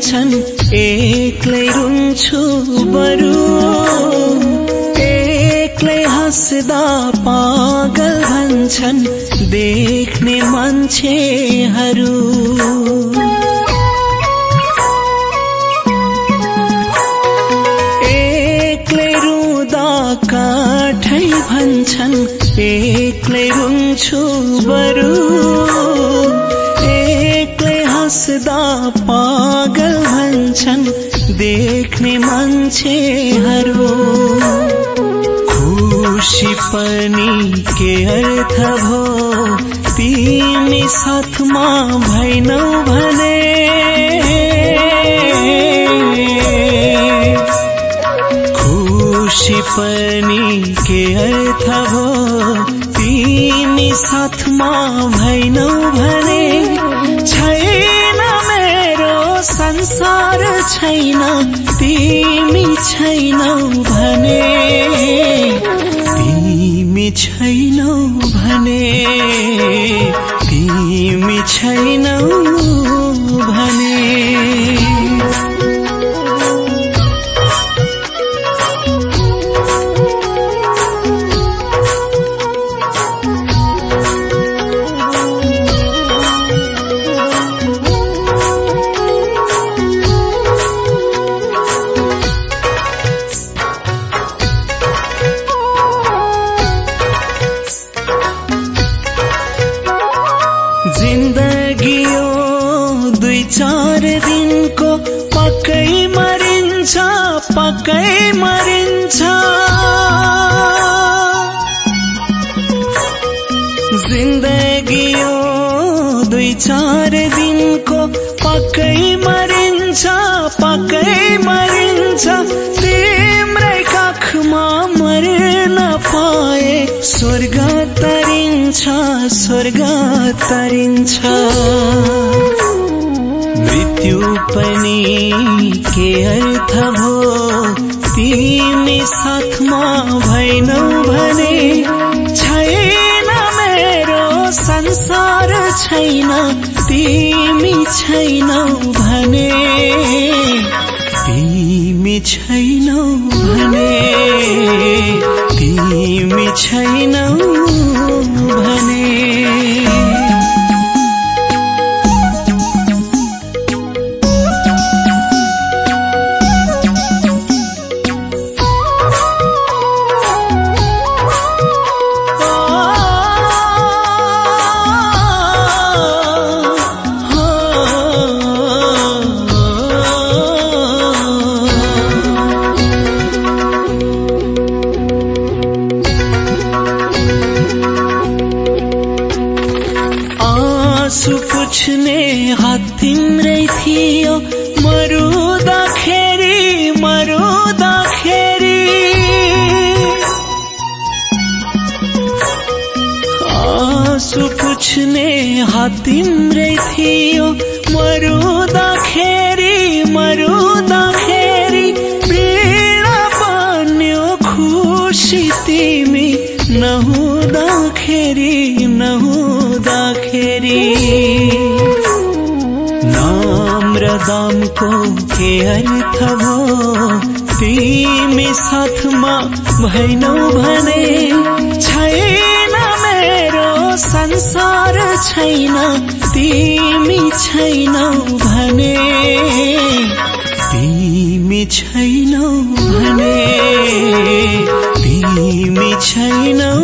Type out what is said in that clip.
भन्छन् एक्लै रुन्छु बरु। एक्लै हँस्दा पागल भन्छन् देख्ने मान्छेहरू। एक्लै रुँदा काठै भन्छन् एक्लै रुन्छु बरु। हँस्दा पागल भन्छन् देख्ने मान्छेहरू खुसी पनि के अर्थ भो? तिमी साथमा भैनौ भने। खुसी पनि के अर्थ भो? तिमी साथमा भैनौ भने। छैन संसार छैन तिमी छैनौ भने। तिमी छैनौ भने। तिमी छैनौ भने। चार दिनको पक्कै मरिन्छ पक्कै मरिन्छ। जिन्दगी यो दुई चार दिनको पक्कै मरिन्छ पक्कै मरिन्छ। तिम्रै काखमा मर्न पाए स्वर्ग तरिन्छ स्वर्ग तरिन्छ। मृत्यु पनि के अर्थ भो तिमी साथमा भैनौ भने छैन मेरो संसार छैन तिमी छैनौ भने। तिमी छैनौ भने। तिमी छैनौ पुछ्ने हात तिम्रै थियो। मरुँदाखेरि मरुँदाखेरि। आँसु पुछ्ने हात तिम्रै थियो। मरुँदाखेरि मरुँदाखेरि। पीडा बन्यो खुसी तिमी। नहुँदाखेरि नहुँदाखेरि। दामको के अर्थ हो। तिमी साथमा भैनौ भने छैन मेरो संसार छैन। तिमी छैनौ भने तिमी छैनौ भने तिमी छैनौ।